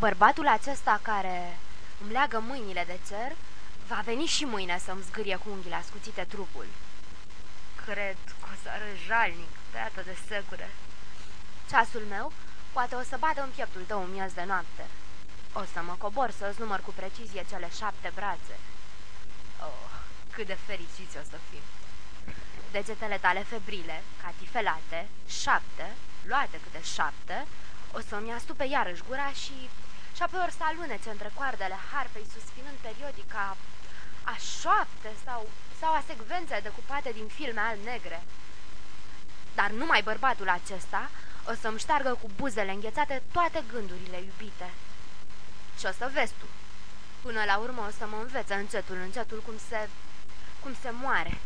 Bărbatul acesta care îmi leagă mâinile de cer va veni și mâine să-mi zgârie cu unghiile ascuțite trupul. Cred că o să arăt jalnic, beată de secure. Ceasul meu poate o să bată în pieptul tău miez de noapte. O să mă cobor să-ți număr cu precizie cele șapte brațe. Oh, cât de fericiți o să fim! Degetele tale febrile, catifelate, șapte, luate câte șapte, o să-mi astupe iarăși gura și... și apoi ori să alunece între coardele harpei, suspinând periodic ca a șoapte sau, sau a secvențe decupate din filme al-negre. Dar numai bărbatul acesta o să-mi șteargă cu buzele înghețate toate gândurile iubite. Și o să vezi tu. Până la urmă o să mă învețe încetul, încetul cum se... cum se moare.